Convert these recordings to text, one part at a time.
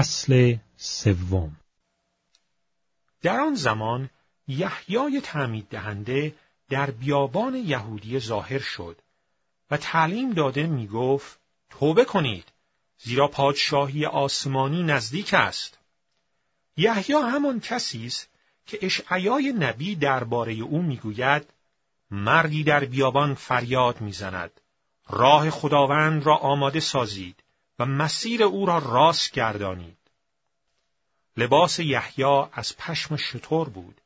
فصل سوم در آن زمان یحیای تعمید دهنده در بیابان یهودی ظاهر شد و تعلیم داده می گفت توبه کنید زیرا پادشاهی آسمانی نزدیک است. یحیی همان کسی است که اشعیای نبی درباره او می‌گوید مردی در بیابان فریاد می‌زند راه خداوند را آماده سازید و مسیر او را راست گردانید. لباس یحیی از پشم شطور بود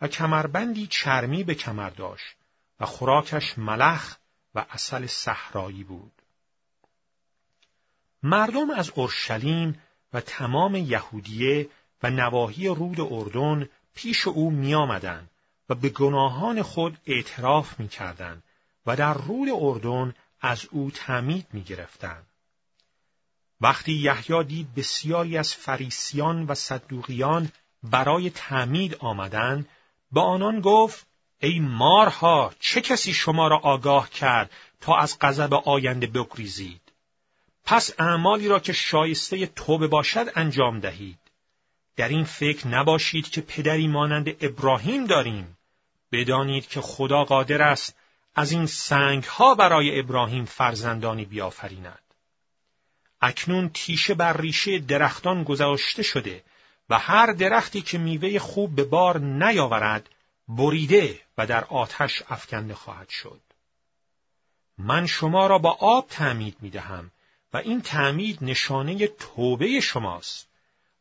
و کمربندی چرمی به کمر داشت و خوراکش ملخ و اصل صحرایی بود. مردم از اورشلیم و تمام یهودیه و نواحی رود اردن پیش او می آمدن و به گناهان خود اعتراف می کردن و در رود اردن از او تعمید می گرفتن. وقتی یحیی دید بسیاری از فریسیان و صدوقیان برای تعمید آمدند، به آنان گفت ای مارها چه کسی شما را آگاه کرد تا از غضب آینده بگریزید؟ پس اعمالی را که شایسته توبه باشد انجام دهید. در این فکر نباشید که پدری مانند ابراهیم داریم. بدانید که خدا قادر است از این سنگ ها برای ابراهیم فرزندانی بیافریند. اکنون تیشه بر ریشه درختان گذاشته شده و هر درختی که میوه خوب به بار نیاورد بریده و در آتش افکنده خواهد شد. من شما را با آب تعمید می دهم و این تعمید نشانه توبه شماست.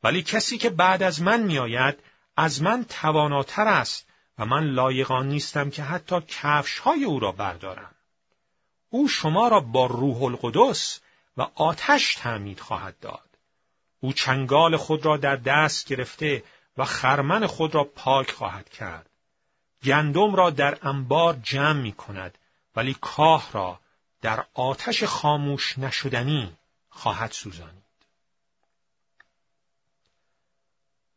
ولی کسی که بعد از من میآید از من تواناتر است و من لایقان نیستم که حتی کفش های او را بردارم. او شما را با روح القدس و آتش تعمید خواهد داد. او چنگال خود را در دست گرفته و خرمن خود را پاک خواهد کرد. گندم را در انبار جمع می کند ولی کاه را در آتش خاموش نشدنی خواهد سوزانید.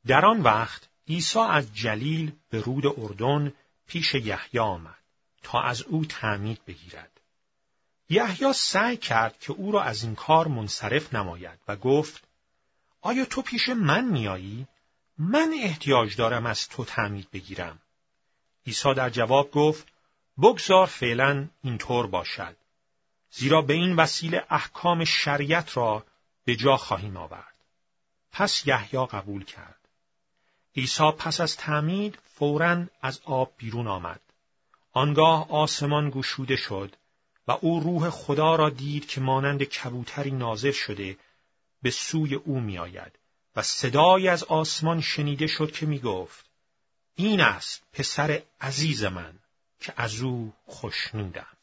در آن وقت عیسی از جلیل به رود اردن پیش یحیی آمد تا از او تعمید بگیرد. یحیی سعی کرد که او را از این کار منصرف نماید و گفت آیا تو پیش من میایی؟ من احتیاج دارم از تو تعمید بگیرم. عیسی در جواب گفت بگذار فعلا اینطور باشد. زیرا به این وسیله احکام شریعت را به جا خواهیم آورد. پس یحیی قبول کرد. عیسی پس از تعمید فورا از آب بیرون آمد. آنگاه آسمان گشوده شد و او روح خدا را دید که مانند کبوتری نازل شده به سوی او میآید و صدایی از آسمان شنیده شد که می گفت این است پسر عزیز من که از او خوشنودم